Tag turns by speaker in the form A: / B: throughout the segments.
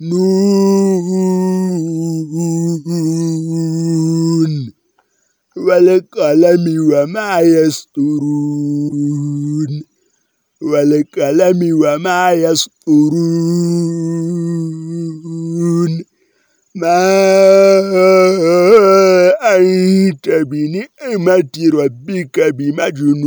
A: نون. والقلم وما يسطرون. والقلم وما يسطرون. ما أنت بنعمة ربك بمجنون.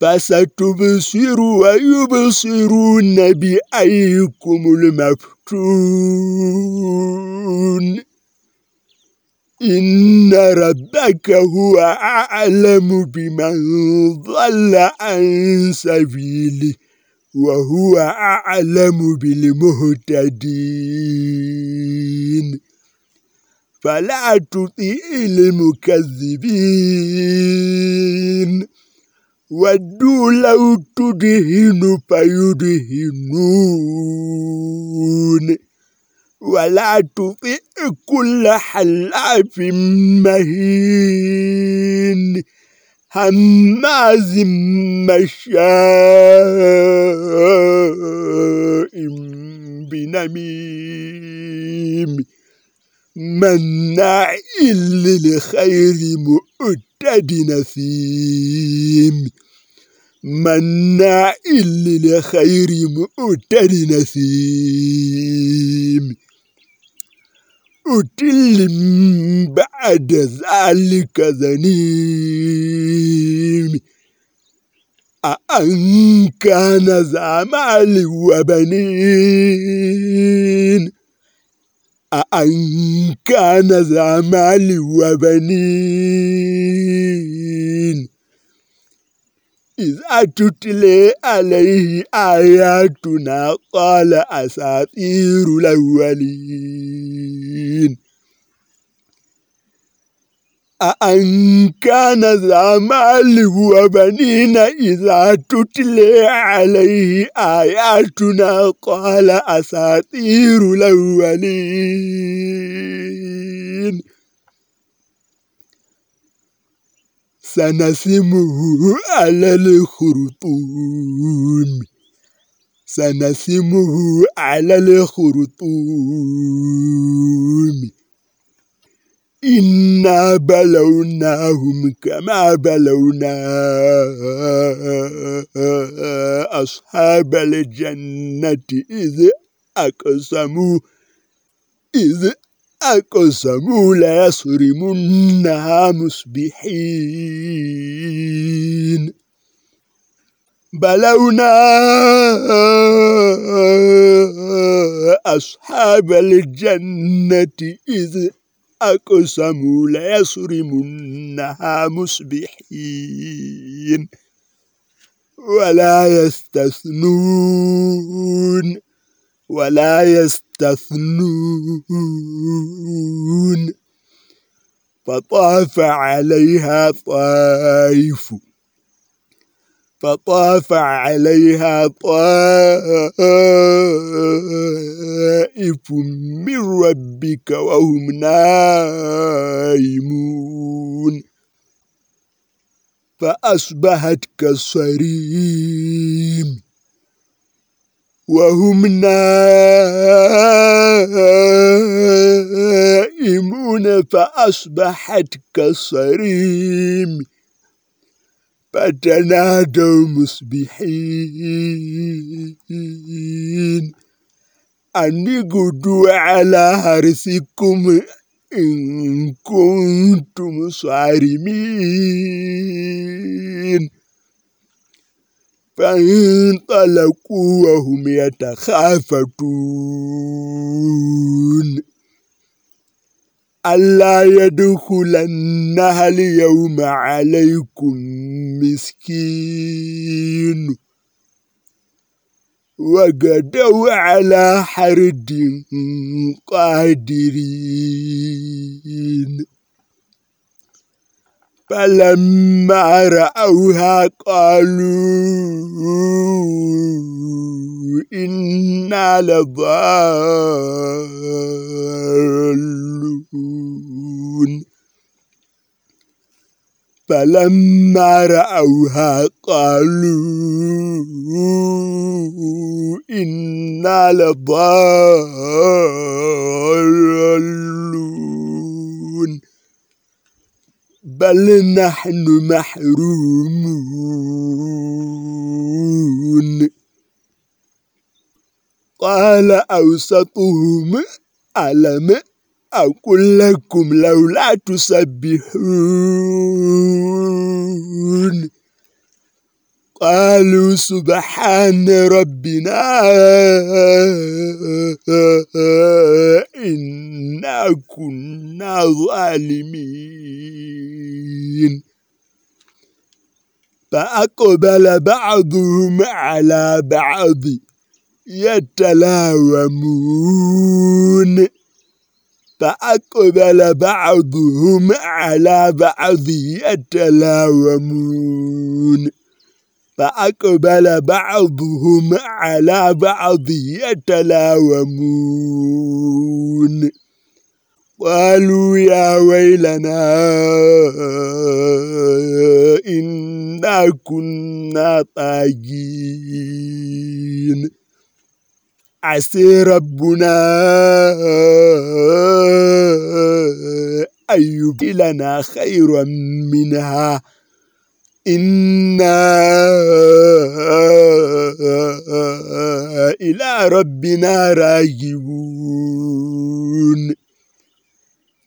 A: فستبصر ويبصرون بأيكم المفتون. إن ربك هو أعلم بمن ضل عن سبيله وهو أعلم بالمهتدين. فلا تطيع المكذبين. ودوا لو تدهن فيدهنون ولا تطئ كل حلاف مهين هماز مشاء بنميم مناع للخير مؤتد نثيم مناع للخير مؤتد نثيم أتل بعد ذلك ذنيم أأن كان ذا مال وبنين؟ أأن كان ذا مال وبنين إذا تتلي عليه آياتنا قال أساطير الأولين أأن كان ذا مال وبنين إذا تتلي عليه آياتنا؟ قال أساطير الأولين. سنسمه على الخرطوم. سنسمه على الخرطوم. إنا بلوناهم كما بلونا أصحاب الجنة إذ أقسموا إذ أقسموا لا يصرمنها مصبحين بلونا أصحاب الجنة إذ أقسموا لا يصرمنها مصبحين ولا يستثنون ولا يستثنون فطاف عليها طائف فطاف عليها طائف من ربك وهم نائمون. فأصبحت كالصريم وهم نائمون. فأصبحت كالصريم فتنادوا مصبحين. أن قدوا على هرسكم إن كنتم صارمين. فانطلقوا وهم يتخافتون. ألا يدخلنها اليوم عليكم مسكين. وقدوا على حرد قادرين. فلما رأوها قالوا إنا لضالون. فلما رأوها قالوا إنا لضالون. بل نحن محرومون. قال أوسطهم ألم أقول لكم لولا تسبحون؟ قالوا سبحان ربنا إنا كنا ظالمين. فأقبل بعضهم على بعض يتلاومون. فأقبل بعضهم على بعض يتلاومون. فأقبل بعضهم على بعض يتلاومون. قالوا يا ويلنا إنا كنا طاغين. عسي ربنا أن يبدلنا خيرا منها. إنا إلى ربنا راجعون.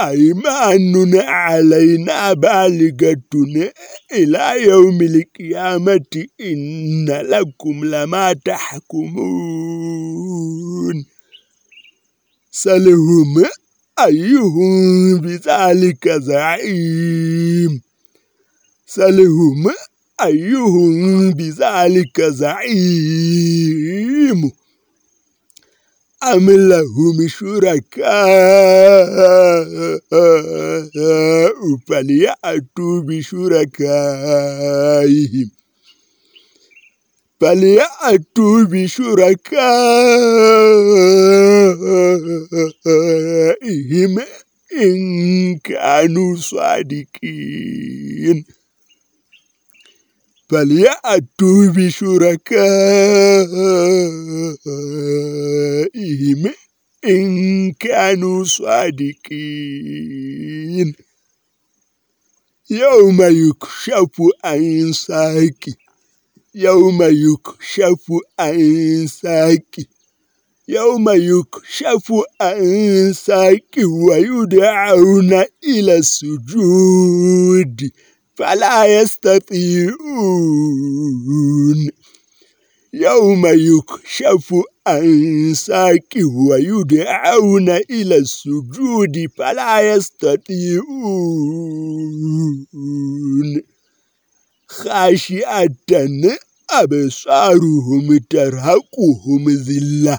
A: أيمان علينا بالغة إلى يوم القيامة إن لكم لما تحكمون. سلهم أيهم بذلك زعيم. سلهم أيهم بذلك زعيم. أم لهم شركاء فليأتوا بشركائهم فليأتوا بشركائهم إن كانوا صادقين فليأتوا بشركائهم إن كانوا صادقين. يوم يكشف عن ساكي يوم يكشف عن ساك يوم يكشف عن ساك ويدعون إلى السجود. فلا يستطيعون. يوم يكشف عن ساك ويدعون إلى السجود فلا يستطيعون. خاشعة أبصارهم ترهقهم ذلة.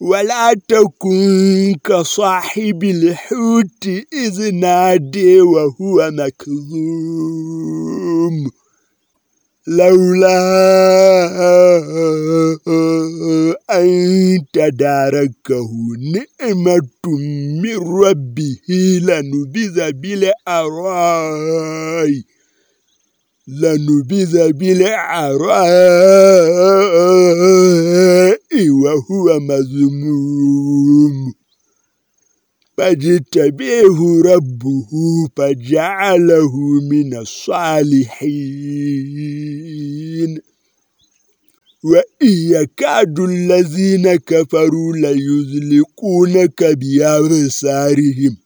A: ولا تكن كصاحب الحوت إذ نادي وهو مكذوم لولا أن تداركه نعمة من ربه لنبذ بالأراي لنبذ بالعراء وهو مذموم. فاجتبيه ربه فجعله من الصالحين. وإن يكاد الذين كفروا ليزلقونك بأبصارهم.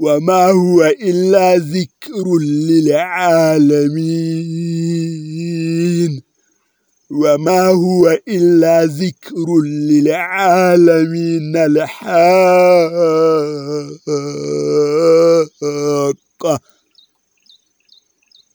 A: وما هو إلا ذكر للعالمين. وما هو إلا ذكر للعالمين الحق